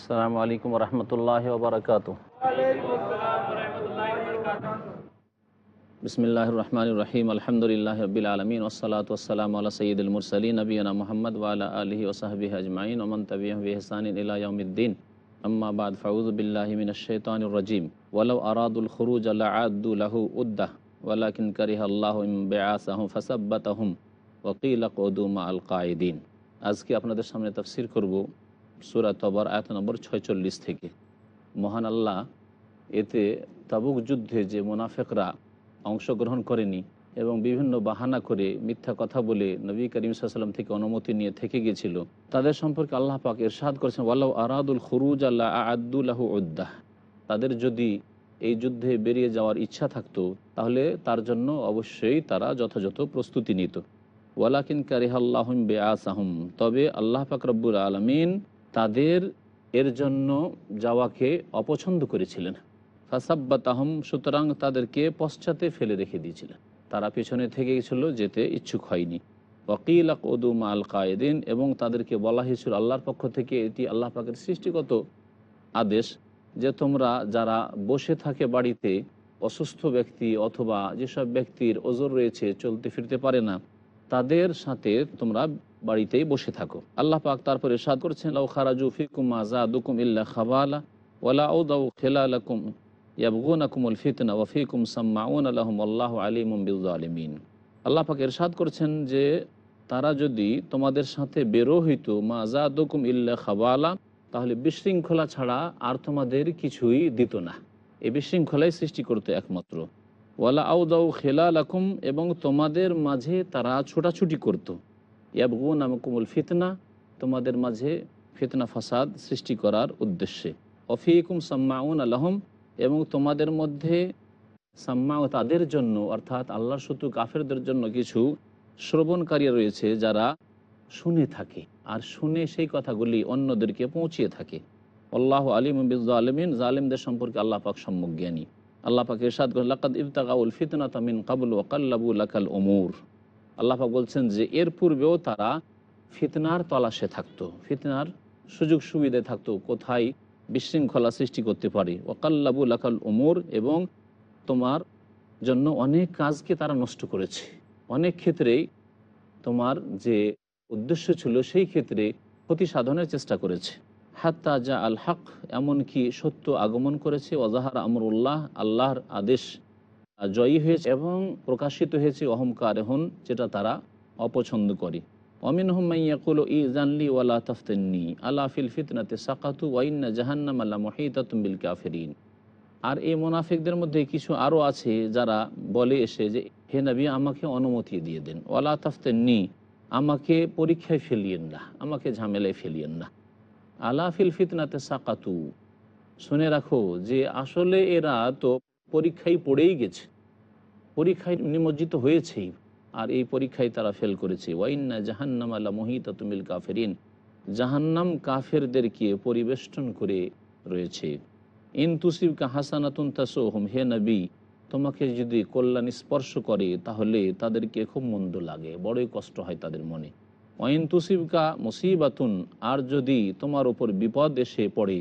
আসসালামু আলাইকুম রহমতুল্লাহ ওবরাকাত বিসমিল্লাহ রহমান রহিম আলহামদুলিল্লাহ রবিল আলমিন ওসলাত ওসালাম আল্লাহ সঈদুল মুরসলী নবীনা মোহাম্মদ ওয়ালা আলহি ওসাহবি আজমাইন ওমন তবিহসান ইলাউদ্দিন আম্মা বাদ ফাউজবিল্লাহমিন শৈতানুরজিম ওয়ালাউ আরাদুল খরুজ আল্লাহ আদুল্লাহু উদ্দাহ ওয়ালাকিন করিহ আল্লাহ বেআসাহম ফসাব্বাতাহম ওকিল কদুমা আল কায়দিন আজকে আপনাদের সামনে তফসির করব সুরা তবর আয়ত নম্বর ছয়চল্লিশ থেকে। মহান আল্লাহ এতে তাবুক যুদ্ধে যে মুনাফেকরা অংশগ্রহণ করেনি এবং বিভিন্ন বাহানা করে মিথ্যা কথা বলে নবী করিম সাল্লাম থেকে অনুমতি নিয়ে থেকে গিয়েছিল তাদের সম্পর্কে আল্লাহ পাক এরশাদ করেছেন ওয়াল্লাহ আরাদুল খরুজ আল্লাহ আদুল্লাহ উদ্দাহ তাদের যদি এই যুদ্ধে বেরিয়ে যাওয়ার ইচ্ছা থাকতো, তাহলে তার জন্য অবশ্যই তারা যথাযথ প্রস্তুতি নিত। ওয়ালাকিন কারিহাল্লাহম বে আসাহম তবে আল্লাহ পাক রব্বুর আলমিন তাদের এর জন্য যাওয়াকে অপছন্দ করেছিলেন। ফাসাব্বা তাহম সুতরাং তাদেরকে পশ্চাতে ফেলে রেখে দিয়েছিলেন। তারা পেছনে থেকে গেছিল, যেতে ইচ্ছুক হয়নি। ওকিল কদুম আল কায়েদিন, এবং তাদেরকে বলা হয়েছিল, আল্লাহর পক্ষ থেকে এটি আল্লাহ পাকের সৃষ্টিগত আদেশ যে তোমরা যারা বসে থাকে বাড়িতে, অসুস্থ ব্যক্তি অথবা যেসব ব্যক্তির ওজোর রয়েছে, চলতে ফিরতে পারে না, তাদের সাথে তোমরা বাড়িতেই বসে থাকো। আল্লাহ পাক তারপরে সাদ করছেন, লাউ খারাজু ফিকুম আজাদুকুম ইল্লা খাবালা ওয়ালা উদাউ খেলালাকুম ইয়াবগুনাকুমুল ফিতনা ওয়াফিকুম সাম্মাউন আলহম আল্লাহ আলিমুম বিল আলিমিন আল্লাহ পাক এরশাদ করছেন যে, তারা যদি তোমাদের সাথে বেরো হইতো মা আজাদুকুম ইল্লা খাবালা, তাহলে বিশৃঙ্খলা ছাড়া আর তোমাদের কিছুই দিত না। এই বিশৃঙ্খলাই সৃষ্টি করতো একমাত্র। ওয়ালা আউদাউ খেলালাকুম, এবং তোমাদের মাঝে তারা ছোটাছুটি করতো। ইয়াবগুন আমকুমুল ফিতনা, তোমাদের মাঝে ফিতনা ফাসাদ সৃষ্টি করার উদ্দেশ্যে। অফিকুম সাম্মাউন আলহম এবং তোমাদের মধ্যে সাম্মাও তাদের জন্য, অর্থাৎ আল্লাহর শত্রু কাফেরদের জন্য কিছু শ্রবণকারী রয়েছে যারা শুনে থাকে, আর শুনে সেই কথাগুলি অন্যদেরকে পৌঁছিয়ে থাকে। আল্লাহ আলিম আলমিন জালিমদের সম্পর্কে আল্লাহ পাক সম্মুখ জ্ঞানী। আল্লাহ পাক ইরশাদ লাকাদ ফিতনা তামিন কাবুল ওয়াকাল্লাবু লাকাল ওমুর আল্লাহাক বলছেন যে, এর পূর্বেও তারা ফিতনার তলাশে থাকতো, ফিতনার সুযোগ সুবিধে থাকতো, কোথায় বিশৃঙ্খলা সৃষ্টি করতে পারে। ওকাল্লাবু লাকাল উমর এবং তোমার জন্য অনেক কাজকে তারা নষ্ট করেছে। অনেক ক্ষেত্রেই তোমার যে উদ্দেশ্য ছিল, সেই ক্ষেত্রে ক্ষতি সাধনের চেষ্টা করেছে। হাত্তা যা আল হক, এমনকি সত্য আগমন করেছে। ওজাহার আমরুল্লাহ, আল্লাহর আদেশ জয়ী হয়েছে এবং প্রকাশিত হয়েছে অহংকার হন যেটা তারা অপছন্দ করে। অমিন হুমাইয়াকুল ই জানলি ওয়ালা তফতেননি। আল্লাহ ফিল ফিতনাতে সাকাতু ওয়াইন্না জাহান্নাম আল্লাহ মহিতাতুম্বিল কাফেরিন। আর এই মোনাফিকদের মধ্যে কিছু আরও আছে যারা বলে এসে যে, হে নবী, আমাকে অনুমতি দিয়ে দেন। ওয়ালা তফতেননি, আমাকে পরীক্ষায় ফেলিয়েন না, আমাকে ঝামেলায় ফেলিয়েন না। আলা ফিল ফিতনাতে সাকাতু। শুনে রাখো যে, আসলে এরা তো পরীক্ষায় পড়েই গেছে। পরীক্ষায় নিমজ্জিত হয়েছেই, আর এই পরীক্ষায় তারা ফেল করেছে। ওয়াইন্না জাহান্নাম আল্লাহ মহিতা তুমিল কাফেরিন। জাহান্নাম কাফেরদেরকে পরিবেষ্টন করে রয়েছে? ইন তুসিবকা হাসানাতুন তাসোহম হে নবী, তোমাকে যদি কল্যাণ স্পর্শ করে, তাহলে তাদেরকে খুব মন্দ লাগে, বড়ই কষ্ট হয় তাদের মনে। ওয়াইন তুসিবকা মুসিবাতুন, আর যদি তোমার উপর বিপদ এসে পড়ে,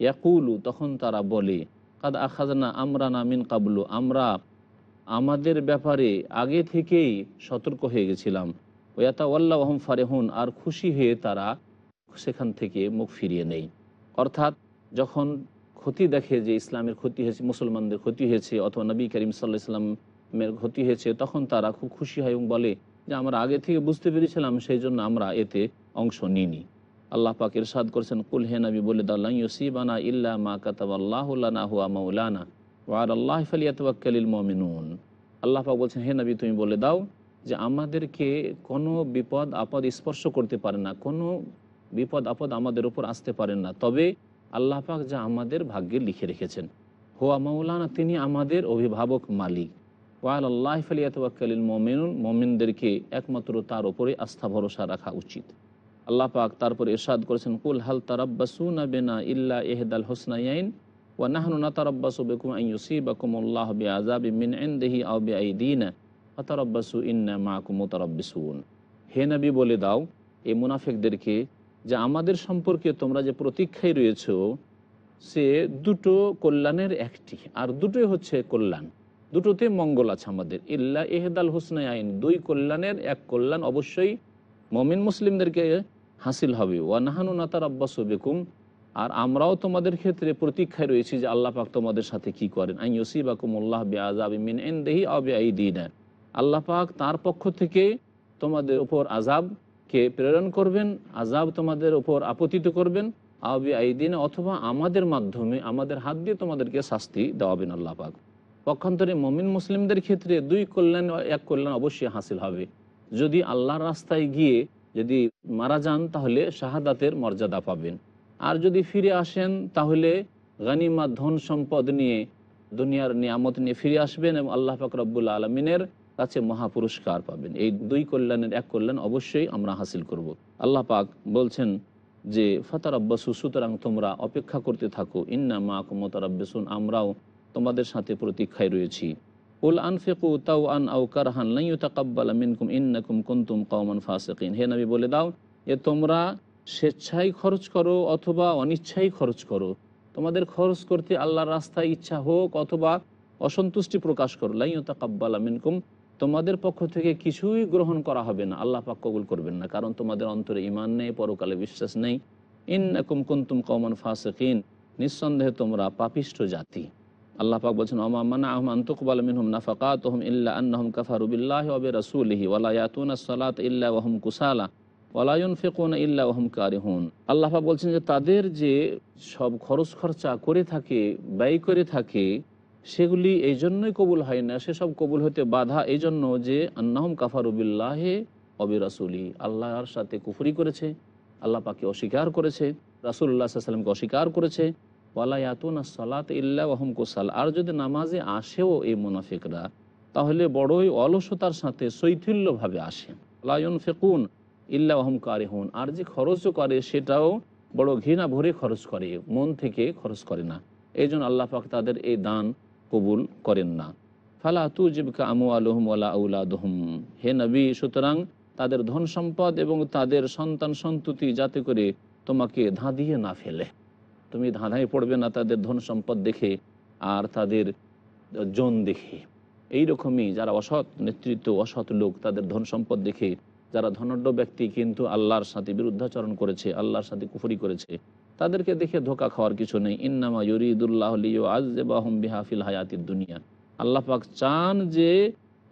ইয়াকুলু, তখন তারা বলে, কাদ আখাজনা আমরা নামিন কাবলু আমরা আমাদের ব্যাপারে আগে থেকেই সতর্ক হয়ে গেছিলাম। ওয়াতা ওয়াল্লাহম ফারেহুন, আর খুশি হয়ে তারা সেখান থেকে মুখ ফিরিয়ে নেই। অর্থাৎ যখন ক্ষতি দেখে যে ইসলামের ক্ষতি হয়েছে, মুসলমানদের ক্ষতি হয়েছে, অথবা নবী করিম সাল্লাহ ইসলামের ক্ষতি হয়েছে, তখন তারা খুব খুশি হয় এবং বলে যে, আমরা আগে থেকে বুঝতে পেরেছিলাম, সেই জন্য আমরা এতে অংশ নিইনি। আল্লাহ পাক ইরশাদ করেছেন, কুল হে নবী, বলে দাল্লাহ ইউসিবানা ইল্লা মা কাতাব আল্লাহুল্লানা হুয়া মাউলানা ওয়ার আল্লাহ ফালিয়াতওয়াক্কালিল মমিনুন। আল্লাহ পাক বলছেন, হে নবী, তুমি বলে দাও যে আমাদেরকে কোনো বিপদ, আপদ স্পর্শ করতে পারে না, কোনো বিপদ, আপদ আমাদের উপর আসতে পারেন না। তবে আল্লাহ পাক যা আমাদের ভাগ্যে লিখে রেখেছেন। হোয়া মাওলানা, তিনি আমাদের অভিভাবক মালিক। ওয়াল আল্লাহ ফালিয়াতওয়াক্কালিল মমিনুন, মমিনদেরকে একমাত্র তার উপরে আস্থা, ভরসা রাখা উচিত। আল্লাহ পাক তারপর ইরশাদ করেছেন, কুল হাল তারাব্বাসুনা বেনা ইল্লা এহদাল হোসনাইন ওয়া নাহনু নাতারাব্বাসু বিকুম আন ইউসিবাকুমুল্লাহ বিআযাবিন মিন ইনদিহি আও বিআইদিনা ফাতারাব্বাসু ইন্না মাআকুম মুতারাব্বিসুন। হে নবী, বলে দাও, এই মুনাফিকদেরকে যে আমাদের সম্পর্কে তোমরা যে প্রতীক্ষায় রয়েছো, সে দুটো কল্যাণের একটি, আর দুটোই হচ্ছে কল্যাণ। দুটোতে মঙ্গল আছে আমাদের। ইল্লা এহদাল হুসনাই আইন, দুই কল্যাণের এক কল্যাণ অবশ্যই মমিন মুসলিমদেরকে হাসিল হবে। ওয়ানাহানু নাতার আব্বাস বেকুম আর আমরাও তোমাদের ক্ষেত্রে প্রতীক্ষায় রয়েছি যে আল্লাহ পাক তোমাদের সাথে কি করেন। আই আল্লাহ বে আজাব মিন এন আল্লাহ পাক তার পক্ষ থেকে তোমাদের ওপর আজাবকে প্রেরণ করবেন আজাব তোমাদের ওপর আপতিত করবেন আবি আইদিন অথবা আমাদের মাধ্যমে, আমাদের হাত দিয়ে তোমাদেরকে শাস্তি দেওয়াবেন আল্লাহ পাক। পক্ষান্তরে মমিন মুসলিমদের ক্ষেত্রে দুই কল্যাণ এক কল্যাণ অবশ্যই হাসিল হবে। যদি আল্লাহর রাস্তায় গিয়ে যদি মারা যান তাহলে শাহাদাতের মর্যাদা পাবেন। আর যদি ফিরে আসেন, তাহলে গানিমা ধন সম্পদ নিয়ে, দুনিয়ার নিয়ামত নিয়ে ফিরে আসবেন এবং আল্লাহ পাক রব্বুল আলমিনের কাছে মহাপুরস্কার পাবেন। এই দুই কল্যাণের এক কল্যাণ অবশ্যই আমরা হাসিল করব। আল্লাহ পাক বলছেন যে ফতার আব্বাসু সুতরাং তোমরা অপেক্ষা করতে থাকো। ইন্না মা কুমতার আব্বাসুন আমরাও তোমাদের সাথে প্রতীক্ষায় রয়েছি। উল আনফিকু তাও আন আউ কারহান লাইউ তাকাব্বালা মিনকুম, ইন্নাকুম কুনতুম কওমান ফাসিকিন। হে নবী, বলে দাও যে, তোমরা স্বেচ্ছায় খরচ করো অথবা অনিচ্ছায় খরচ করো। তোমাদের খরচ করতে আল্লাহর রাস্তায় ইচ্ছা হোক অথবা অসন্তুষ্টি প্রকাশ করো। লাইউ তাকাব্বালা মিনকুম। তোমাদের পক্ষ থেকে কিছুই গ্রহণ করা হবে না। আল্লাহ পাক কবুল করবেন না, কারণ তোমাদের অন্তরে ইমান নেই, পরকালে বিশ্বাস নেই। ইন্নাকুম কুনতুম কওমান ফাসিকিন। নিঃসন্দেহে তোমরা পাপিষ্ট জাতি। আল্লাহ পাক বলছেন, ওমা মানা আহমান তুকবাল মিনহুম নাফাকাতুহুম ইল্লা আন্নাহুম কাফারু বিল্লাহি ওয়া বিরাসূলিহি ওয়া লা ইয়াতুনা সালাত ইল্লা ওয়া হুম কুসালা। ওয়া ফেকুন ইল্লা ওয়া হুম কারিহুন। আল্লাহ বলছেন যে তাদের যে সব খরচ খরচা করে থাকে, ব্যয় করে থাকে, সেগুলি এই জন্যই কবুল হয় না সেসব কবুল হতে বাধা এই জন্য যে আন্নাহুম কাফারু বিল্লাহে অবিরাসুলি আল্লাহর সাথে কুফরি করেছে, আল্লাহ পাকে অস্বীকার করেছে রাসুল্লাহ সাল্লামকে অস্বীকার করেছে। ওয়ালায়াতুনা সালাত ইল্লা ওহম কুসাল। আর যদি নামাজে আসেও এই মুনাফিকরা, তাহলে বড়ই অলসতার সাথে শৈথিল্যভাবে আসে লায়ন ফেকুন ইল্লা ওহম কারিহুন। আর যে খরচও করে সেটাও বড় ঘৃণা ভরে খরচ করে, মন থেকে খরচ করে না। এই জন্য আল্লাহ পাক তাদের এই দান কবুল করেন না। ফালা তু জীবিকা আমু আলহম ওয়ালা আউলাদহম। হে নবী, সুতরাং তাদের ধন সম্পদ এবং তাদের সন্তান সন্ততি যাতে করে তোমাকে ধাঁধিয়ে না ফেলে। তুমি ধাঁধায় পড়বে না তাদের ধন সম্পদ দেখে আর তাদের জন দেখে। এই রকমই যারা অসৎ নেতৃত্ব, অসৎ লোক তাদের ধন সম্পদ দেখে যারা ধনাঢ্য ব্যক্তি কিন্তু আল্লাহর সাথে বিরুদ্ধাচরণ করেছে, আল্লাহর সাথে কুফরি করেছে, তাদেরকে দেখে ধোকা খাওয়ার কিছু নেই। ইন্নামা ইউরিদুল্লাহ লিও আজবাহম বিহাফিল হায়াতির দুনিয়া। আল্লাহ পাক চান যে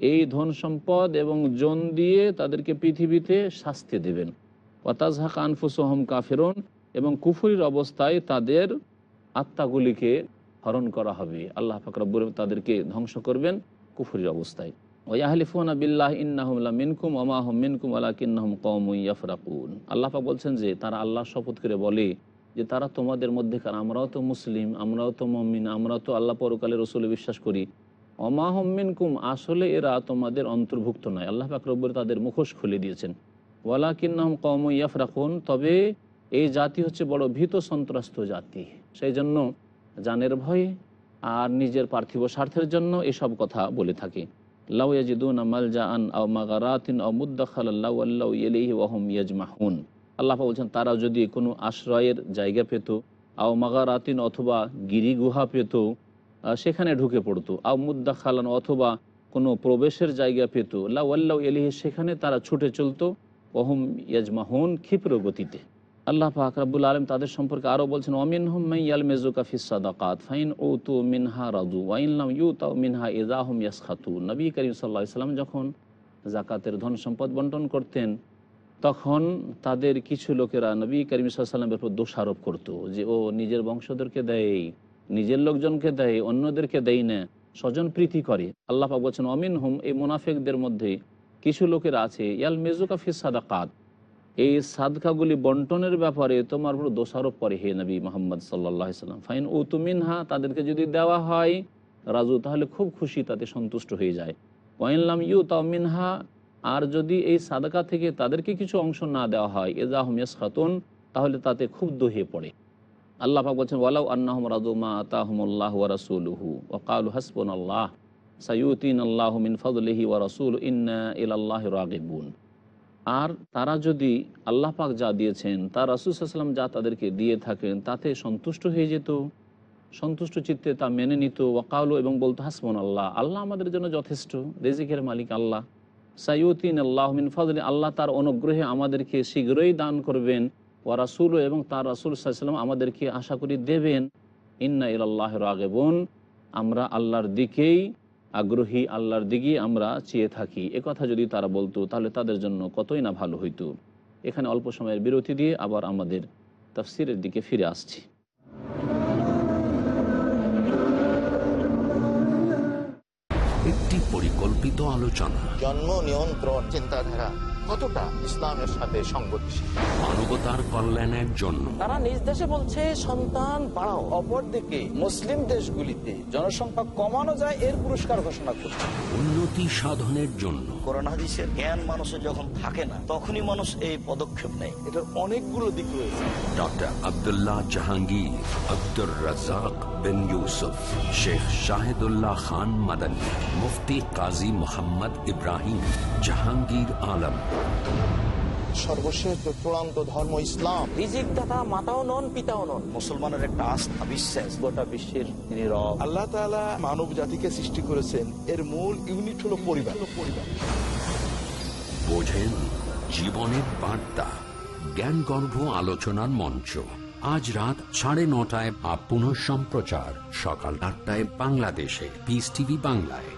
এই ধন সম্পদ এবং জন দিয়ে তাদেরকে পৃথিবীতে শাস্তি দেবেন। ওয়াতাজহাক আনফুসহম কাফেরন এবং কুফুরির অবস্থায় তাদের আত্মাগুলিকে হরণ করা হবে। আল্লাহ ফাকরাবুর তাদেরকে ধ্বংস করবেন কুফুরির অবস্থায়। ওয়াহলিফুনা বিল্লাহ মিনকুম আল্লাহ বলছেন যে, তারা আল্লাহ শপথ করে বলে যে, তারা তোমাদের মধ্যেকার, আমরাও তো মুসলিম, আমরাও তো মমিন, আমরাও তো আল্লাহ পরকালে রসুলে বিশ্বাস করি। অমাহম মিনকুম, আসলে এরা তোমাদের অন্তর্ভুক্ত নয়। আল্লাহ পাক রব্বর তাদের মুখোশ খুলে দিয়েছেন। ওয়ালা কিন্নাহম কৌম ইয়াফরাকুন, তবে এই জাতি হচ্ছে বড় ভীত সন্ত্রস্ত জাতি। সেই জন্য জানের ভয়ে আর নিজের পার্থিব স্বার্থের জন্য এসব কথা বলে থাকে। লাউ ইয়াজিদুন মালজা আন আও মাগারাতিন আও মুদাখাল্লাহ ইলেহি ওহম ইয়াজমাহুন। আল্লাহ বলছেন তারা যদি কোনো আশ্রয়ের জায়গা পেত, আও মাগারাতিন অথবা গিরি গুহা পেত সেখানে ঢুকে পড়তো। আও মুদ্দা খালান অথবা কোনো প্রবেশের জায়গা পেত লাউ আল্লাহ এলিহি সেখানে তারা ছুটে চলতো ওহম ইয়াজমাহুন ক্ষিপ্র গতিতে। আল্লাহ পাক রাব্বুল আলম তাদের সম্পর্কে আরও বলছেন অমিন হুম্মাই ইয়াল মেজুকা ফিস সাদাকাত, ফাইন ও তু মিনহা রাজু ওয়াইনলাম ইউ তাও মিনহা ইজাহুম ইয়াসখাতু নবী করিম সাল্লাহ ইসলাম যখন জাকাতের ধন সম্পদ বন্টন করতেন, তখন তাদের কিছু লোকেরা নবী করিম সাল্লামের উপর দোষারোপ করতো যে, ও নিজের বংশধরকে দেয়, নিজের লোকজনকে দেয়, অন্যদেরকে দেয় না, স্বজন প্রীতি করে। আল্লাহ পাক বলছেন অমিন হুম এই মুনাফেকদের মধ্যে কিছু লোকেরা আছে ইয়াল মেজুকা ফিস সাদাকাত। এই সাদকাগুলি বন্টনের ব্যাপারে তোমার উপর দোষারোপ করে হে নবী মোহাম্মদ সাল্লাহ সাল্লাম। ফাইন ও তুমিনহা তাদেরকে যদি দেওয়া হয়, রাজু, তাহলে খুব খুশি, তাতে সন্তুষ্ট হয়ে যায়। ওয়াইনলাম ইউ তাও মিনহা, আর যদি এই সাদকা থেকে তাদেরকে কিছু অংশ না দেওয়া হয়, এজা হুমিয়াস খাতুন তাহলে তাতে খুব দোহে পড়ে। আল্লাহ পাক বলছেন, ওয়ালাউ আন্নাহম রাজুমা আতাহমুল্লাহ ওয়া রাসূলুহু ওয়া কালু হাসবুনাল্লাহ সাইয়ুতিন আল্লাহু মিন ফাদলিহি ওয়া রাসূল, ইন্না ইলাল্লাহি রাগিবুন। আর তারা যদি আল্লাহ পাক যা দিয়েছেন তার রাসুসাল্লাম যা তাদেরকে দিয়ে থাকেন, তাতে সন্তুষ্ট হয়ে যেত, সন্তুষ্ট চিত্তে তা মেনে নিত। ওয়াকালো এবং বলতো হাসমন আল্লাহ আল্লাহ আমাদের জন্য যথেষ্ট, রেজিকের মালিক আল্লাহ। সাইউদ্দিন আল্লাহ মিন ফজলি আল্লাহ তার অনুগ্রহে আমাদেরকে শীঘ্রই দান করবেন। ও রাসুল এবং তার রাসুল সাল্লাম আমাদেরকে আশা করি দেবেন। ইন্না ইল্লাহ রাগেবন, আমরা আল্লাহর দিকেই আগ্রহী আল্লাহর দিকেই আমরা চেয়ে থাকি। এ কথা যদি তারা বলতো তাহলে তাদের জন্য কতই না ভালো হইতো। এখানে অল্প সময়ের বিরতি দিয়ে আবার আমাদের তফসিরের দিকে ফিরে আসছি। একটি পরিকল্পিত আলোচনা। জন্ম নিয়ন্ত্রণ চিন্তাধারা। কতটা ইসলামের সাথে সংগতিশীল? মানবতার কল্যাণের জন্য। তারা নিজ দেশে বলছে সন্তান বাড়াও। অপরদিকে মুসলিম দেশগুলিতে জনসংখ্যা কমানো যায় এর পুরস্কার ঘোষণা করছে। উন্নতি সাধনের জন্য। কোরআন হাদিসের জ্ঞান মানুষের যখন থাকে না তখনই মানুষ এই পদক্ষেপ নেয়। এটার অনেকগুলো দিক রয়েছে। ডক্টর আব্দুল্লাহ জাহাঙ্গীর আব্দুর রাজাক বিন ইউসুফ শেখ শাহিদুল্লাহ খান মাদানী মুফতি কাজী মোহাম্মদ ইব্রাহিম জাহাঙ্গীর আলম। সর্বশেষ চূড়ান্ত ধর্ম ইসলাম। রিজিক দাতা মাতাও নন পিতাও নন। মুসলমানের একটা আস্থা বিশ্বাস। গোটা বিশ্বের তিনি রব। আল্লাহ তাআলা মানব জাতিকে সৃষ্টি করেছেন। এর মূল ইউনিট হলো পরিবার। পরিবার বোঝেন জীবনের বার্তা জ্ঞানগর্ভ আলোচনার মঞ্চ। আজ রাত সাড়ে নটায় বা পুনঃ সম্প্রচার সকাল আটটায় বাংলাদেশে। পিস টিভি বাংলায়।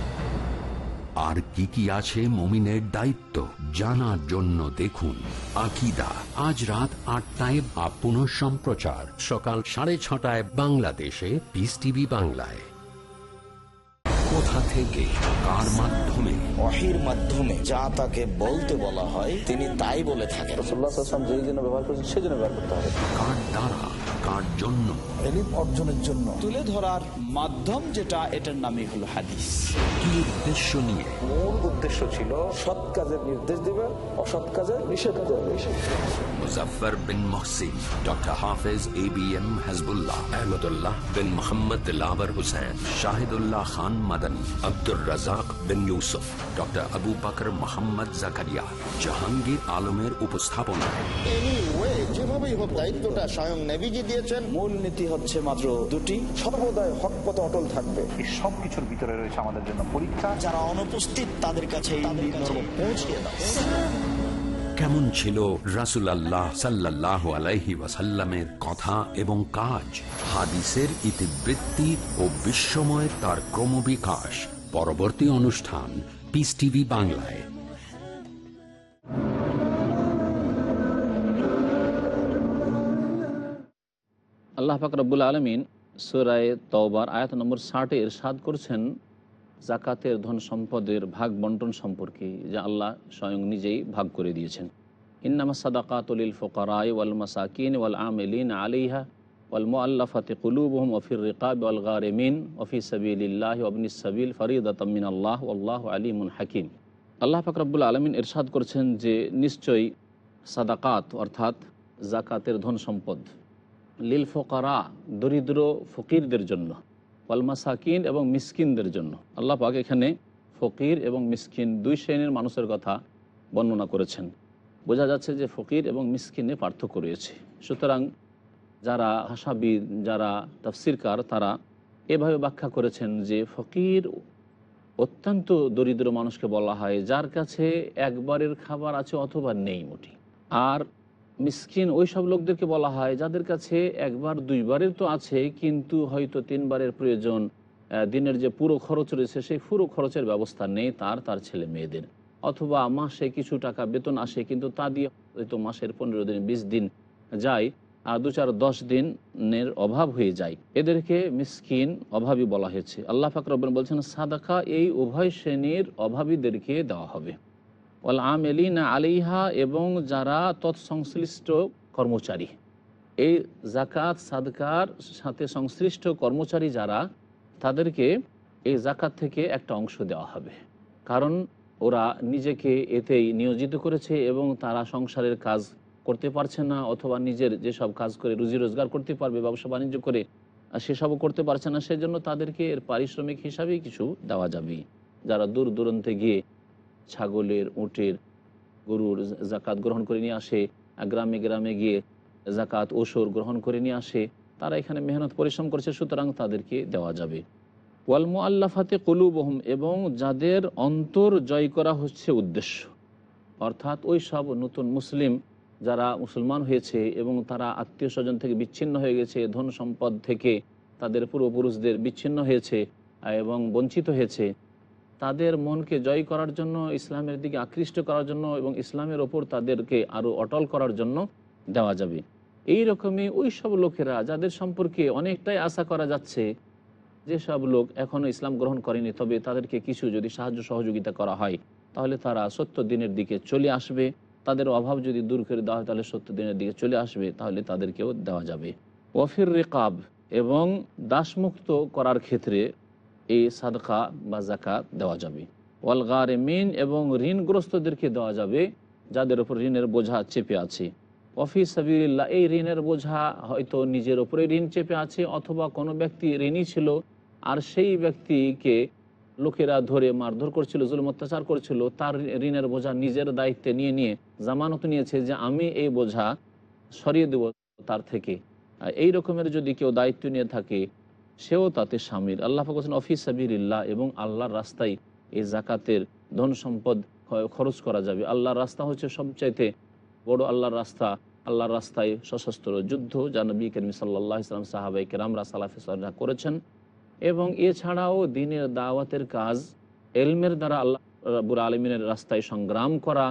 আর কি কি আছে মমিনের দায়িত্ব জানার জন্য দেখুন আকিদা। আজ রাত আটটায় বা পুনঃ সম্প্রচার। সকাল সাড়ে ছটায় বাংলাদেশে পিস টিভি বাংলায়। কোথা থেকে কার মাধ্যমে? ওয়াহির মাধ্যমে যা তাকে বলতে বলা হয় তিনি তাই বলে থাকেন। যেই জন্য ব্যবহার করছেন সেই জন্য ব্যবহার করতে হবে। কার দ্বারা কার জন্য? এলিম অর্জনের জন্য। তুলে ধরার মাধ্যম যেটা এটার নামই হলো হাদিস। কি উদ্দেশ্য নিয়ে? মূল উদ্দেশ্য ছিল সৎ কাজের নির্দেশ দিবে অসৎ কাজের নিষেধ করবে। Muzaffar bin Mohsin doctor Hafez A B M Hizbullah Ahmadullah bin Mohammad lover Hussain Shahidullah Khan Madani Abdur Razzak bin Yusuf doctor Abu Bakar Mohammad Zakaria Jahangir আলমের উপস্থাপনায়। যেভাবেই হোক দায়িত্বটা স্বয়ং নেভিজি দিয়েছেন। মূল নীতি হচ্ছে মাত্র দুটি। সর্বদাই হক পথে অটল থাকবে। এই সব কিছুর ভিতরে রয়েছে আমাদের জন্য পরীক্ষা। যারা অনুপস্থিত তাদের কাছে এই মর্ম পৌঁছিয়ে দাও। কেমন ছিল রাসুল আল্লাহ সাল্লাহ আলাইহি ওয়াসাল্লামের কথা এবং কাজ? হাদিসের ইতিবৃত্তি ও বিশ্বময় তার ক্রমবিকাশ। পরবর্তী অনুষ্ঠান পিস টিভি বাংলায়। আল্লাহ পাক রব্বুল আলমিন সুরায় তওবার আয়াত নম্বর ষাটে এরশাদ করছেন জাকাতের ধন সম্পদের ভাগ বন্টন সম্পর্কে, যা আল্লাহ স্বয়ং নিজেই ভাগ করে দিয়েছেন। ইন্নামা সাদাকাতুলিল ফোকারাই ওয়াল মাসাকিন ওয়াল আমেলিন আলিহা ওয়াল মুআল্লাফাতি কুলুবুহুম ওফির রিকাব ওয়াল গারিমিন ওফি সাবিলিল্লাহ ওবনি সাবিল ফরিদাতাম মিনাল্লাহ আল্লাহ আল্লাহ আলিমুন হাকিম। আল্লাহ ফাকরাবুল আলমিন এরশাদ করছেন যে নিশ্চয়ই সাদাকাত অর্থাৎ জাকাতের ধন সম্পদ লিল ফোকারা দরিদ্র ফকিরদের জন্য, ওয়াল মাসাকিন এবং মিসকিনদের জন্য। আল্লাহ পাক এখানে ফকির এবং মিসকিন দুই শ্রেণির মানুষের কথা বর্ণনা করেছেন। বোঝা যাচ্ছে যে ফকির এবং মিসকিনে পার্থক্য রয়েছে। সুতরাং যারা ভাষাবিদ যারা তফসিরকার, তারা এভাবে ব্যাখ্যা করেছেন যে ফকির অত্যন্ত দরিদ্র মানুষকে বলা হয়, যার কাছে একবারের খাবার আছে অথবা নেই মোটি আর মিসকিন, ওই সব লোকদেরকে বলা হয়, যাদের কাছে একবার, দুইবারের তো আছে, কিন্তু হয়তো তিনবারের প্রয়োজন দিনের যে পুরো খরচ রয়েছে, সেই পুরো খরচের ব্যবস্থা নেই তার তার ছেলে মেয়েদের। অথবা মাসে কিছু টাকা বেতন আসে, কিন্তু তা দিয়ে হয়তো মাসের পনেরো দিন, বিশ দিন যায়, আর দু চার দশ দিনের অভাব হয়ে যায়। এদেরকে মিসকিন অভাবী বলা হয়েছে। আল্লাহ ফাকরবেন বলছেন, সাদাকা, এই উভয় শ্রেণির অভাবীদেরকে দেওয়া হবে। ওয়াল আমেলিনা আলিহা এবং যারা তৎসংশ্লিষ্ট কর্মচারী। এই জাকাত সাদকার সাথে সংশ্লিষ্ট কর্মচারী যারা, তাদেরকে এই জাকাত থেকে একটা অংশ দেওয়া হবে। কারণ ওরা নিজেকে এতেই নিয়োজিত করেছে এবং তারা সংসারের কাজ করতে পারছে না অথবা নিজের যেসব কাজ করে রুজি রোজগার করতে পারবে, ব্যবসা বাণিজ্য করে সেসবও করতে পারছে না, সেজন্য তাদেরকে এর পারিশ্রমিক হিসাবেই কিছু দেওয়া যাবে। যারা দূর দূরান্তে গিয়ে ছাগলের, উটের গরুর জাকাত গ্রহণ করে নিয়ে আসে গ্রামে গ্রামে গিয়ে জাকাত ওসর গ্রহণ করে নিয়ে আসে, তারা এখানে মেহনত পরিশ্রম করছে, সুতরাং তাদেরকে দেওয়া যাবে। ওয়াল মুআল্লাফাতে কলুবহম, এবং যাদের অন্তর জয় করা হচ্ছে উদ্দেশ্য। অর্থাৎ ওই সব নতুন মুসলিম যারা মুসলমান হয়েছে এবং তারা আত্মীয় স্বজন থেকে বিচ্ছিন্ন হয়ে গেছে ধন সম্পদ থেকে তাদের পূর্বপুরুষদের বিচ্ছিন্ন হয়েছে এবং বঞ্চিত হয়েছে তাদের মনকে জয় করার জন্য, ইসলামের দিকে আকৃষ্ট করার জন্য এবং ইসলামের ওপর তাদেরকে আরও অটল করার জন্য দেওয়া যাবে। এই রকমই ওই সব লোকেরা যাদের সম্পর্কে অনেকটাই আশা করা যাচ্ছে যেসব লোক এখনও ইসলাম গ্রহণ করেনি, তবে তাদেরকে কিছু যদি সাহায্য সহযোগিতা করা হয়, তাহলে তারা সত্য দিনের দিকে চলে আসবে। তাদের অভাব যদি দূর করে দেওয়া হয়, তাহলে সত্য দিনের দিকে চলে আসবে, তাহলে তাদেরকেও দেওয়া যাবে। ওয়াফির রেকাব এবং দাসমুক্ত করার ক্ষেত্রে এই সাদকা বা জাকাত দেওয়া যাবে। ওয়াল গারে মিন এবং ঋণগ্রস্তদেরকে দেওয়া যাবে, যাদের উপর ঋণের বোঝা চেপে আছে। অফিস সাবিল্লা এই ঋণের বোঝা হয়তো নিজের ওপরে ঋণ চেপে আছে অথবা কোনো ব্যক্তি ঋণী ছিল আর সেই ব্যক্তিকে লোকেরা ধরে মারধর করছিল, জুলুম অত্যাচার করছিল, তার ঋণের বোঝা নিজের দায়িত্বে নিয়ে নিয়ে জামানত নিয়েছে যে আমি এই বোঝা সরিয়ে দেব তার থেকে। এই রকমের যদি কেউ দায়িত্ব নিয়ে থাকে সেও তাতে সামিল। আল্লাহ বলছেন অফিস সাবিল্লাহ এবং আল্লাহর রাস্তায় এই জাকাতের ধন সম্পদ খরচ করা যাবে। আল্লাহর রাস্তা হচ্ছে সবচাইতে বড় আল্লাহর রাস্তা। আল্লাহর রাস্তায় সশস্ত্র যুদ্ধ, যা নবী করিম সাল্লাহ ইসলাম সাহাবাই কেরামরা সালাফি সাল্লাহ করেছেন। এবং এছাড়াও দিনের দাওয়াতের কাজ, এলমের দ্বারা আল্লাহ রব্বুল আলমিনের রাস্তায় সংগ্রাম করা,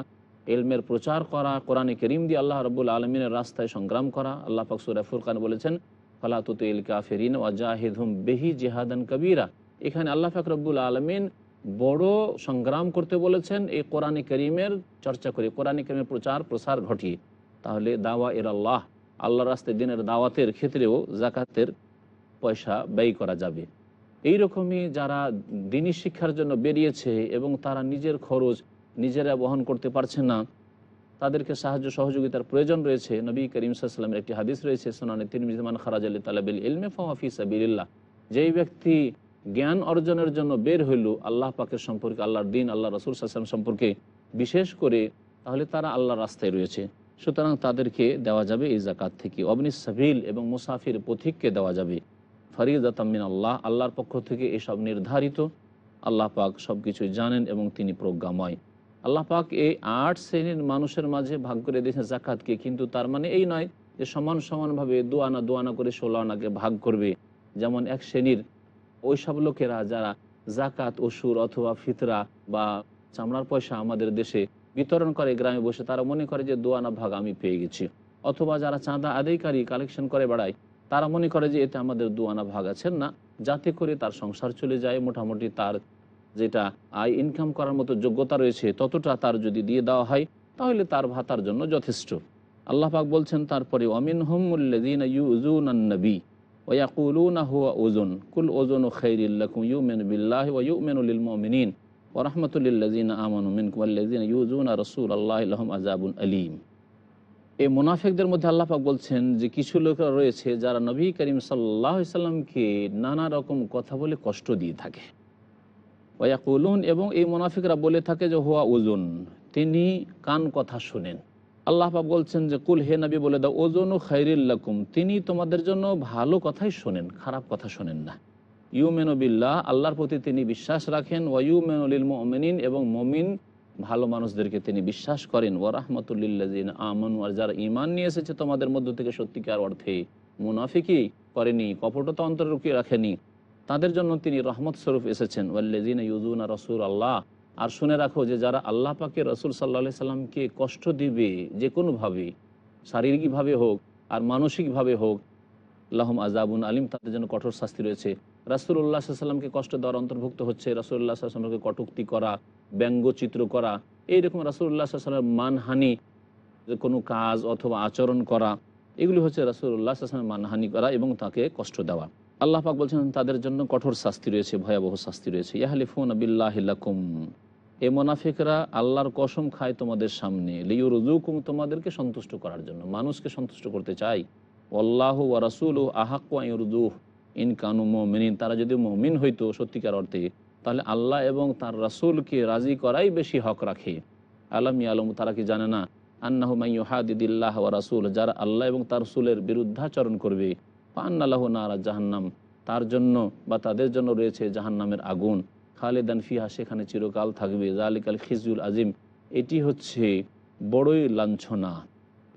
এলমের প্রচার করা, কোরআনে করিম দিয়ে আল্লাহ রব্বুল আলমিনের রাস্তায় সংগ্রাম করা। আল্লাহ পাকসুরা ফুরকান বলেছেন ফালাতুত ইল কাফেরিন ওয়াজাহিদুম বেহি জেহাদান কবিরা এখানে আল্লাহ ফাক রব্বুল আলমিন বড় সংগ্রাম করতে বলেছেন এই কোরআনে করিমের চর্চা করে, কোরআনে করিমের প্রচার, প্রসার ঘটিয়ে। তাহলে দাওয়া এর আল্লাহ আল্লাহ রাস্তায় দিনের দাওয়াতের ক্ষেত্রেও জাকাতের পয়সা ব্যয় করা যাবে। এই রকমই যারা দিনী শিক্ষার জন্য বেরিয়েছে এবং তারা নিজের খরচ নিজেরা বহন করতে পারছে না তাদেরকে সাহায্য সহযোগিতার প্রয়োজন রয়েছে। নবী করিম সাল্লামের একটি হাদিস রয়েছে, সোনানি তিরমিজমান খারাজ আলী তালাবিল ইলমে ফাফি সাবিল্লাহ যেই ব্যক্তি জ্ঞান অর্জনের জন্য বের হইল, আল্লাহ পাকের সম্পর্কে, আল্লাহর দিন আল্লাহ রসুল সাল্লাম সম্পর্কে বিশেষ করে, তাহলে তারা আল্লাহর রাস্তায় রয়েছে। সুতরাং তাদেরকে দেওয়া যাবে এই জাকাত থেকে। অবনি সাবিল এবং মুসাফির পথিককে দেওয়া যাবে। ফরিদ তামিন আল্লাহ আল্লাহর পক্ষ থেকে এসব নির্ধারিত। আল্লাহ পাক সব কিছু জানেন এবং তিনি প্রজ্ঞাময়। আল্লাহ পাক এই আট শ্রেণির মানুষের মাঝে ভাগ করে দিয়েছেন জাকাতকে কিন্তু তার মানে এই নয় যে সমান সমানভাবে দোয়ানা দোয়ানা করে ষোলো আনাকে ভাগ করবে। যেমন এক শ্রেণির ওই সব লোকেরা যারা জাকাত অসুর অথবা ফিতরা বা চামড়ার পয়সা আমাদের দেশে বিতরণ করে গ্রামে বসে, তারা মনে করে যে দোয়ানা ভাগ আমি পেয়ে গেছি। অথবা যারা চাঁদা আদায়কারী কালেকশন করে বেড়ায়, তারা মনে করে যে এতে আমাদের দুয়ানা ভাগ আছেন না, যাতে করে তার সংসার চলে যায়, মোটামুটি তার যেটা আয় ইনকাম করার মতো যোগ্যতা রয়েছে, ততটা তার যদি দিয়ে দেওয়া হয়, তাহলে তার ভাতার জন্য যথেষ্ট। আল্লাহ পাক বলছেন, তারপরে অমিন হোমুল্লিন ইউজুন নবী ওয়াকুলুনা হুয়া ওজন কুল ওজন ও খৈরিল্লাকুম ইউমেন বিল্লাহ ওয়া ইউমেনুল মমিনিন ওরহমতুল্লিল্লাজিন আমানু মিনকুম আল্লাজিন ইউজুন রসুল আল্লাহ আজাবুন আলিম। এই মুনাফিকদের মধ্যে আল্লাহ পাক বলছেন যে, কিছু লোকরা রয়েছে যারা নবী করিম সাল্লাহ সাল্লামকে নানা রকম কথা বলে কষ্ট দিয়ে থাকে। ওয়াকুলুন এবং এই মুনাফিকরা বলে থাকে যে, হুয়া ওজন তিনি কান কথা শোনেন। আল্লাহ পাক বলছেন যে, কুল হে নবী, বলে দাও ওজন ও খাইরিল্লাকুম তিনি তোমাদের জন্য ভালো কথাই শোনেন, খারাপ কথা শোনেন না। ইউ ইউমেনবিল্লাহ আল্লাহর প্রতি তিনি বিশ্বাস রাখেন। ওয়ুমেনুলিল মমিনিন, এবং মমিন ভালো মানুষদেরকে তিনি বিশ্বাস করেন। ও রহমতুল্লিল্লাজিন আমানু, আর যারা ইমান নিয়ে এসেছে, তোমাদের মধ্য থেকে সত্যিকার অর্থে মুনাফিকই করেনি, কপটতা অন্তর রুকিয়ে রাখেনি। তাদের জন্য তিনি রহমত স্বরূপ এসেছেন। ওয়াল্লেজিন ইউজুনা রসুল আল্লাহ আর শুনে রাখো যে যারা আল্লাহ পাকে রসুল সাল্লাহ সাল্লামকে কষ্ট দিবে যে কোনোভাবে শারীরিকভাবে হোক আর মানসিকভাবে হোক আল্লাহম আজাবুন আলিম, তাদের জন্য কঠোর শাস্তি রয়েছে। রাসুল্লাহ সাল্লামকে কষ্ট দেওয়ার অন্তর্ভুক্ত হচ্ছে রাসুল্লাহ সাল্লামকে কটুক্তি করা, ব্যঙ্গচিত্র করা। এইরকম রাসুল্লাহ সাল্লামের মানহানি কোনো কাজ অথবা আচরণ করা, এগুলি হচ্ছে রাসুল্লাহ সাল্লামের মানহানি করা এবং তাকে কষ্ট দেওয়া। আল্লাহ পাক বলছেন তাদের জন্য কঠোর শাস্তি রয়েছে, ভয়াবহ শাস্তি রয়েছে। ইয়াহলিফুন আবিল্লাহিল্লাকুম এ মোনাফিকরা আল্লাহর কসম খায় তোমাদের সামনে। লিউ রুজুকুম তোমাদেরকে সন্তুষ্ট করার জন্য। মানুষকে সন্তুষ্ট করতে চাই। আল্লাহ ও রাসুল ও আহাকুয়াইরুজুহ ইন কানু মমিন তারা যদি মমিন হইতো সত্যিকার অর্থে, তাহলে আল্লাহ এবং তার রাসুলকে রাজি করাই বেশি হক রাখে। আলম আলম তারা কি জানে না? আন্নাহ মাইহাদিদিল্লাহ ও রাসুল, যারা আল্লাহ এবং তার রসুলের বিরুদ্ধাচরণ করবে পান্নাল্লাহ নারা জাহান্নাম, তার জন্য বা তাদের জন্য রয়েছে জাহান্নামের আগুন। খালেদান ফিহা, সেখানে চিরকাল থাকবে। জালিকাল খিজুল আজিম, এটি হচ্ছে বড়ই লাঞ্ছনা।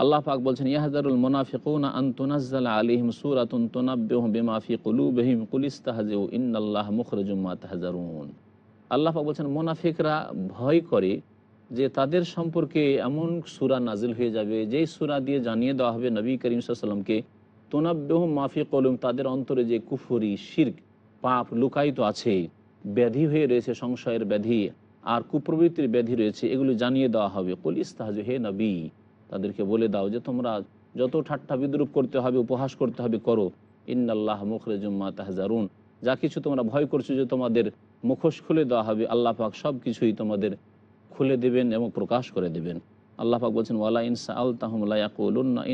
আল্লাহ পাক বলছেন ইয়াহদারুল মুনাফিকুনা আন তুনাজ্জালা আলাইহিম সূরাতুন তুনাব্বিহুম বিমা ফি কুলুবিহিম, কুল ইস্তাহজিউ, ইন্নাল্লাহ মুখরিজুম মা তাহজারুন। আল্লাহ পাক বলছেন, মোনাফিকরা ভয় করে যে তাদের সম্পর্কে এমন সুরা নাজিল হয়ে যাবে, যেই সুরা দিয়ে জানিয়ে দেওয়া হবে নবী করিম সাল্লামকে তোনাব্বেহম মাফি কলুম তাদের অন্তরে যে কুফরি, শির্ক, পাপ লুকায়িত আছে, ব্যাধি হয়ে রয়েছে, সংশয়ের ব্যাধি, আর কুপ্রবৃত্তির ব্যাধি রয়েছে, এগুলি জানিয়ে দেওয়া হবে। কল ইস্তাহাজ, হে নবী, তাদেরকে বলে দাও যে তোমরা যত ঠাট্টা বিদ্রুপ করতে হবে, উপহাস করতে হবে, করো। ইন্নাল্লাহ মুখরেজুম্মা তাহজারুন, যা কিছু তোমরা ভয় করছ যে তোমাদের মুখোশ খুলে দেওয়া হবে, আল্লাহ পাক সব কিছুই তোমাদের খুলে দেবেন এবং প্রকাশ করে দেবেন। আল্লাহ পাক বলছেন, ওয়ালা ইনসা আল তাহমুল্লাহ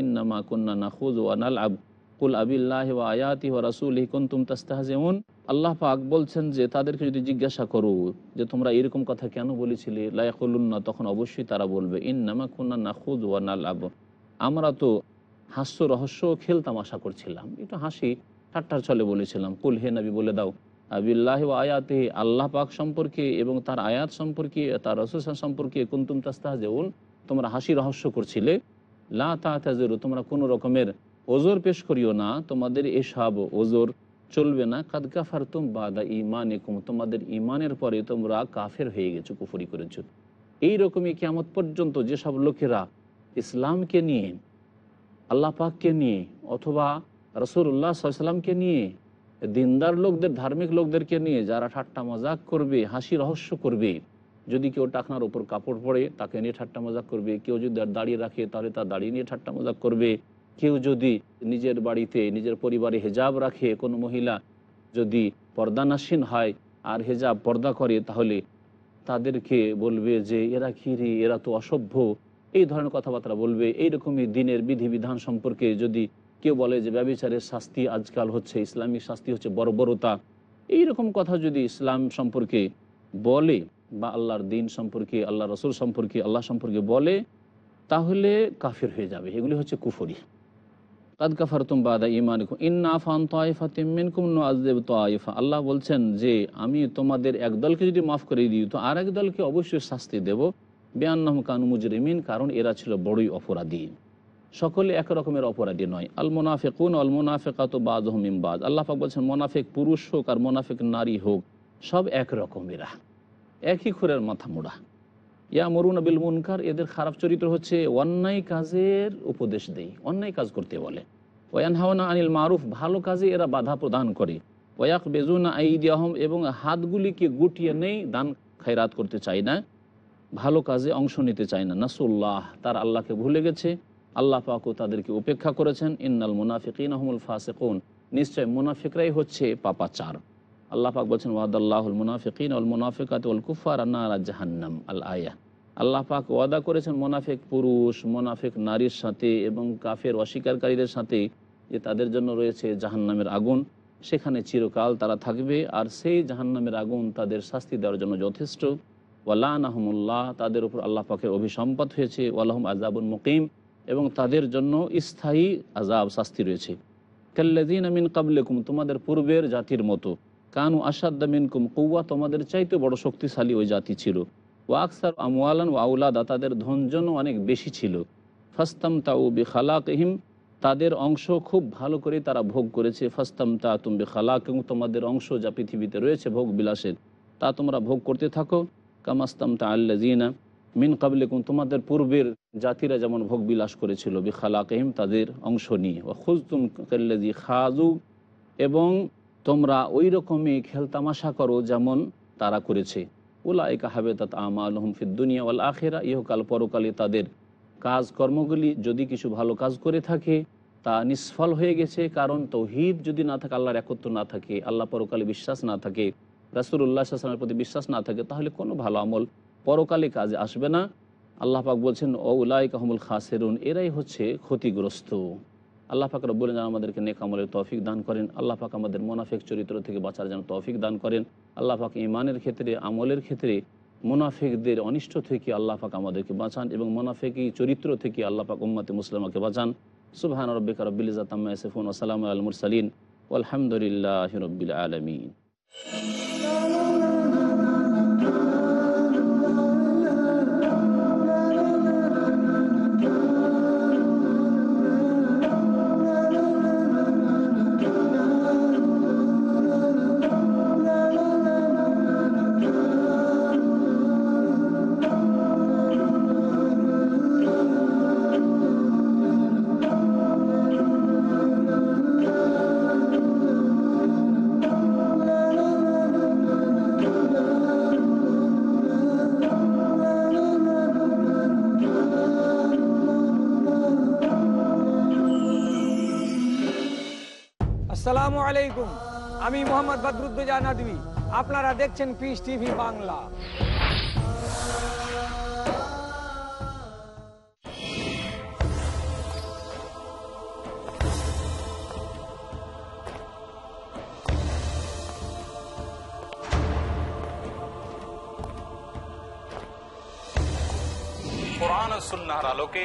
ইন্নামা কুন্না নাখুজ ওয়ানাল আব কুল আবিল্লাহ ওয়া আয়াতি ওয়া রাসূলিহি কুনতুম তাস্তাহজিউন। আল্লাহ পাক বলছেন যে, তাদেরকে যদি জিজ্ঞাসা করো যে, তোমরা এরকম কথা কেন বলেছিলে? লায়াকুলুন্না তখন অবশ্যই তারা বলবে, ইন্নামা কুন্না নাখুদ ওয়া নালাব। আমরা তো হাস্য, রহস্য খেল তামাশা করছিলাম। একটু হাসি, ঠাট্টার ছলে বলেছিলাম, কুল হে নবী, বলে দাও। আবিল্লাহ ওয়া আয়াতে আল্লাহ পাক সম্পর্কে এবং তার আয়াত সম্পর্কে, তার রসুল সম্পর্কে কুন্তুম তাস্তাহজিউন, তোমরা হাসি, রহস্য করছিলে। লা তাহতাজুরু তোমরা কোনো রকমের ওজোর পেশ করিও না, তোমাদের এসব ওজোর চলবে না। কাদ কাফার তুম বাদা ইমান তোমাদের ইমানের পরে তোমরা কাফের হয়ে গেছো, কুফরি করেছ। এইরকমই কেমত পর্যন্ত যেসব লোকেরা ইসলামকে নিয়ে, আল্লাহ পাককে নিয়ে অথবা রসুল্লাহ সাল্লামকে নিয়ে, দিনদার লোকদের, ধার্মিক লোকদেরকে নিয়ে যারা ঠাট্টা মজাক করবে, হাসি রহস্য করবে, যদি কেউ টাকনার ওপর কাপড় পরে তাকে নিয়ে ঠাট্টা মজাক করবে, কেউ যদি দাঁড়িয়ে রাখে তাহলে তার দাঁড়িয়ে নিয়ে ঠাট্টা মজাক করবে কেউ যদি নিজের বাড়িতে, নিজের পরিবারে হেজাব রাখে, কোনো মহিলা যদি পর্দানাসীন হয় আর হেজাব পর্দা করে, তাহলে তাদেরকে বলবে যে, এরা কি এরা তো অসভ্য। এই ধরনের কথাবার্তা বলবে। এইরকমই দিনের বিধিবিধান সম্পর্কে যদি কেউ বলে যে, ব্যবচারের শাস্তি আজকাল হচ্ছে ইসলামিক শাস্তি হচ্ছে, বর্বরতা। এইরকম কথা যদি ইসলাম সম্পর্কে বলে বা আল্লাহর দিন সম্পর্কে আল্লাহ রসুল সম্পর্কে, আল্লাহ সম্পর্কে বলে, তাহলে কাফির হয়ে যাবে। এগুলি হচ্ছে কুফরি। কাদ কাফার তুম বাদা ইমান ইন্না ফান তিমিনকুম আজদেব তোয়াইফা আল্লাহ বলছেন যে, আমি তোমাদের এক দলকে যদি মাফ করে দিই, তো আর এক দলকে অবশ্যই শাস্তি দেব। বেআনাম কানু মুজরিমিন, কারণ এরা ছিল বড়ই অপরাধী। সকলে এক রকমের অপরাধী নয়। আল মোনাফেকুন আল মোনাফেকাত বাদ বাদ। আল্লাহ পাক বলছেন, মোনাফেক পুরুষ হোক আর মোনাফেক নারী হোক, সব এক রকমেরা। একই খুরের মাথা মোড়া ইয়া মরুন বিল মুনকার, এদের খারাপ চরিত্র হচ্ছে অন্যায় কাজের উপদেশ দেই, অন্যায় কাজ করতে বলে। ওয়ান হাওনা আনিল মারুফ, ভালো কাজে এরা বাধা প্রদান করে। ওয়াক বেজুনা আইদিয়াহম, এবং হাতগুলিকে গুটিয়ে নেই, দান খায়রাত করতে চায় না, ভালো কাজে অংশ নিতে চায় না। নাসুল্লাহ, তার আল্লাহকে ভুলে গেছে। আল্লাহ পাকও তাদেরকে উপেক্ষা করেছেন। ইন্নাল মুনাফিকিন আহমুল ফাসেকুন, নিশ্চয় মুনাফিকরাই হচ্ছে পাপাচার। আল্লাহ পাক বলছেন, ওয়াদাল্লাহুল মুনাফিকিন অল মুনাফিকাত উল কুফার আন্নার জাহান্নাম, আল আয়া আল্লাহ পাক ওয়াদা করেছেন মোনাফেক পুরুষ, মোনাফেক নারীর সাথে এবং কাফের অস্বীকারীদের সাথে যে তাদের জন্য রয়েছে জাহান্নামের আগুন, সেখানে চিরকাল তারা থাকবে আর সেই জাহান্নামের আগুন তাদের শাস্তি দেওয়ার জন্য যথেষ্ট। ওয়াল্লাহ আহমুল্লাহ তাদের উপর আল্লাহ পাকের অভিসম্পাত হয়েছে। ওয়াল্লাহম আজাবুল মুকিম, এবং তাদের জন্য স্থায়ী আজাব শাস্তি রয়েছে। কাল্লাদিন আমিন কাবলেকুম তোমাদের পূর্বের জাতির মতো। কানু আসাদ্দা মিনকুম কৌয়া তোমাদের চাইতে বড় শক্তিশালী ওই জাতি ছিল। ও আকসার আমওয়ালান ও আউলাদা, তাদের ধনজনও অনেক বেশি ছিল। ফাস্তাম তাউ বি খালাকহিম তাদের অংশ খুব ভালো করে তারা ভোগ করেছে। ফাস্তাম তা তুমি খালাক এবং তোমাদের অংশ যা পৃথিবীতে রয়েছে ভোগ বিলাসের, তা তোমরা ভোগ করতে থাকো। কামাস্তাম তা আল্লাজিনা মিন কাবলেকুম তোমাদের পূর্বের জাতিরা যেমন ভোগ বিলাস করেছিল বি খালাকহিম তাদের অংশ নিয়ে। ও খুজতুম কাল্লাজি খাজু এবং তোমরা ওই রকমই খেলতামাশা করো যেমন তারা করেছে। উলাইকা হাবেতাত আমাল হুমফিদ দুনিয়া ওয়াল আখেরা, ইহকাল পরকালে তাদের কাজ কর্মগুলি যদি কিছু ভালো কাজ করে থাকে, তা নিষ্ফল হয়ে গেছে, কারণ তৌহিদ যদি না থাকে, আল্লাহর একত্র না থাকে, আল্লাহ পরকালে বিশ্বাস না থাকে রাসুল্লাহ আসলামের প্রতি বিশ্বাস না থাকে, তাহলে কোনো ভালো আমল পরকালে কাজে আসবে না। আল্লাহ পাক বলছেন, ও উলাই কাহমুল খাসেরুন এরাই হচ্ছে ক্ষতিগ্রস্ত। আল্লাহ পাক রব্বুল যেন আমাদেরকে নেক আমলের তৌফিক দান করেন। আল্লাহ পাক আমাদের মোনাফেক চরিত্র থেকে বাঁচার যেন তৌফিক দান করেন। আল্লাহ পাক ইমানের ক্ষেত্রে, আমলের ক্ষেত্রে মোনাফেকদের অনিষ্ট থেকে আল্লাহ পাক আমাদেরকে বাঁচান এবং মোনাফেকি চরিত্র থেকে আল্লাহ পাক উম্মতে মুসলিমাকে বাঁচান। সুবহান রব্বিকা রব্বিল ইজাতাম্মা ইয়াসিফুন ওয়া সালামু আলাল মুরসালিন। আলহামদুলিল্লাহি রব্বিল আলামিন। আসসালামু আলাইকুম আমি মোহাম্মদ বদরুদ্দোজা নদী আপনারা দেখছেন পিস টিভি বাংলা। কোরআন ও সুন্নাহর আলোকে